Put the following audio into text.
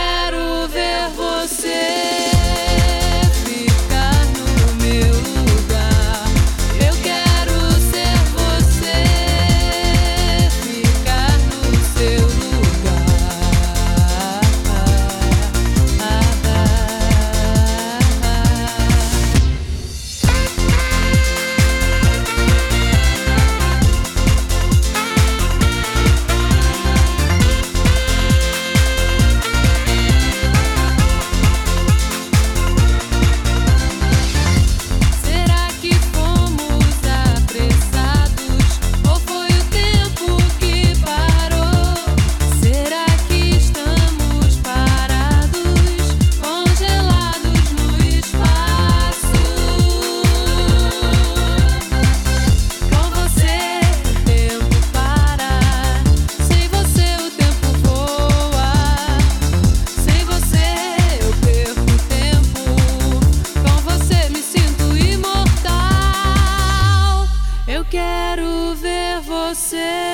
quero say